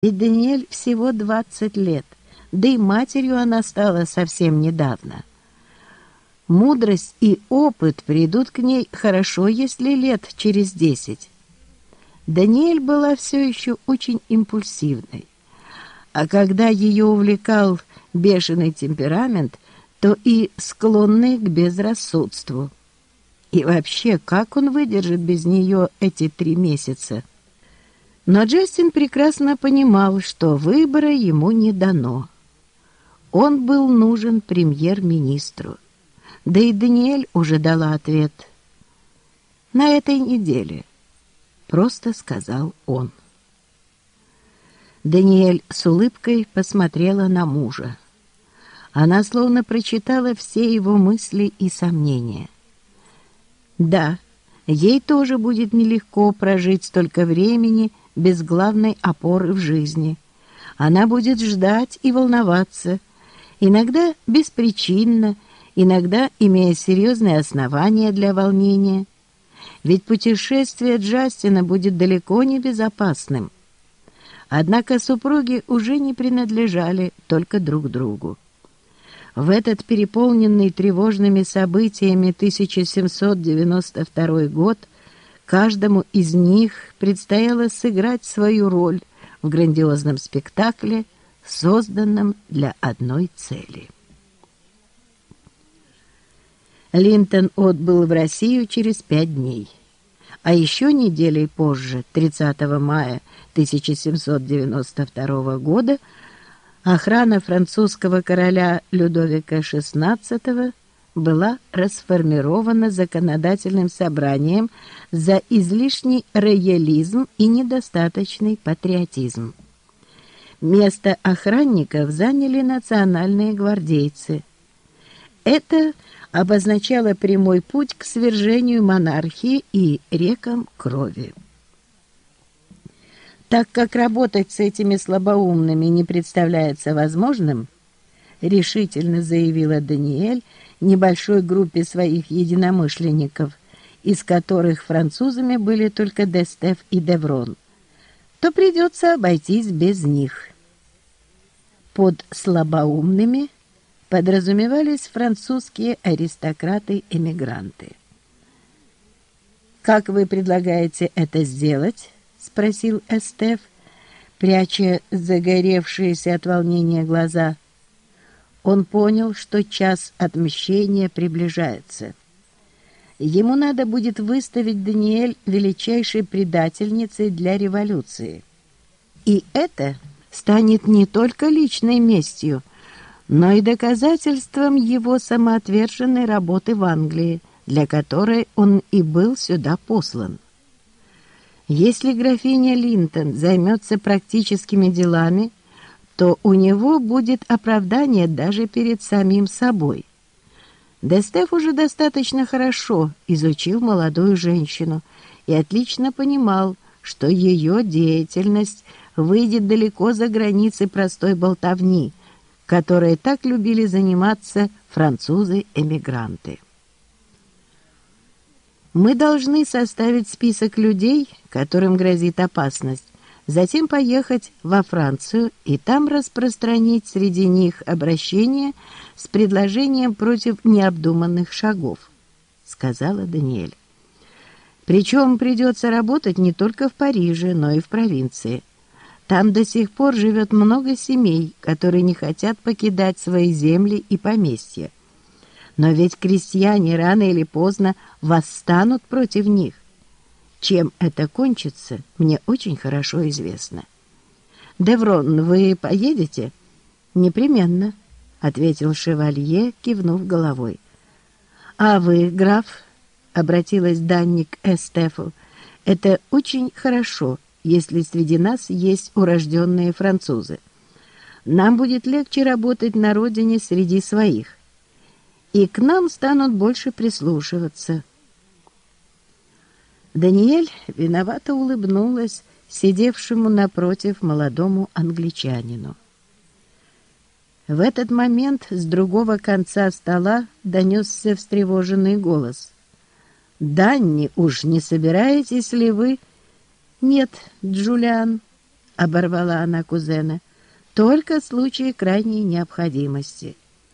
Ведь Даниэль всего двадцать лет, да и матерью она стала совсем недавно. Мудрость и опыт придут к ней хорошо, если лет через десять. Даниэль была все еще очень импульсивной. А когда ее увлекал бешеный темперамент, то и склонный к безрассудству. И вообще, как он выдержит без нее эти три месяца? Но Джастин прекрасно понимал, что выбора ему не дано. Он был нужен премьер-министру. Да и Даниэль уже дала ответ. «На этой неделе», — просто сказал он. Даниэль с улыбкой посмотрела на мужа. Она словно прочитала все его мысли и сомнения. Да, ей тоже будет нелегко прожить столько времени без главной опоры в жизни. Она будет ждать и волноваться, иногда беспричинно, иногда имея серьезные основания для волнения. Ведь путешествие Джастина будет далеко не безопасным. Однако супруги уже не принадлежали только друг другу. В этот переполненный тревожными событиями 1792 год каждому из них предстояло сыграть свою роль в грандиозном спектакле, созданном для одной цели. Линтон отбыл в Россию через пять дней. А еще неделей позже, 30 мая 1792 года, охрана французского короля Людовика XVI была расформирована законодательным собранием за излишний роялизм и недостаточный патриотизм. Место охранников заняли национальные гвардейцы. Это обозначало прямой путь к свержению монархии и рекам крови. Так как работать с этими слабоумными не представляется возможным, решительно заявила Даниэль небольшой группе своих единомышленников, из которых французами были только Дестеф и Деврон, то придется обойтись без них. Под слабоумными подразумевались французские аристократы-эмигранты. «Как вы предлагаете это сделать?» — спросил Эстеф, пряча загоревшиеся от волнения глаза. Он понял, что час отмщения приближается. Ему надо будет выставить Даниэль величайшей предательницей для революции. И это станет не только личной местью, но и доказательством его самоотверженной работы в Англии, для которой он и был сюда послан. Если графиня Линтон займется практическими делами, то у него будет оправдание даже перед самим собой. Дестеф уже достаточно хорошо изучил молодую женщину и отлично понимал, что ее деятельность выйдет далеко за границы простой болтовни, которой так любили заниматься французы-эмигранты. Мы должны составить список людей, которым грозит опасность, затем поехать во Францию и там распространить среди них обращение с предложением против необдуманных шагов, сказала Даниэль. Причем придется работать не только в Париже, но и в провинции. Там до сих пор живет много семей, которые не хотят покидать свои земли и поместья. Но ведь крестьяне рано или поздно восстанут против них. Чем это кончится, мне очень хорошо известно. «Деврон, вы поедете?» «Непременно», — ответил шевалье, кивнув головой. «А вы, граф?» — обратилась Данник Эстефу. «Это очень хорошо, если среди нас есть урожденные французы. Нам будет легче работать на родине среди своих и к нам станут больше прислушиваться. Даниэль виновато улыбнулась сидевшему напротив молодому англичанину. В этот момент с другого конца стола донесся встревоженный голос. «Данни, уж не собираетесь ли вы?» «Нет, Джулиан», — оборвала она кузена, — «только в случае крайней необходимости».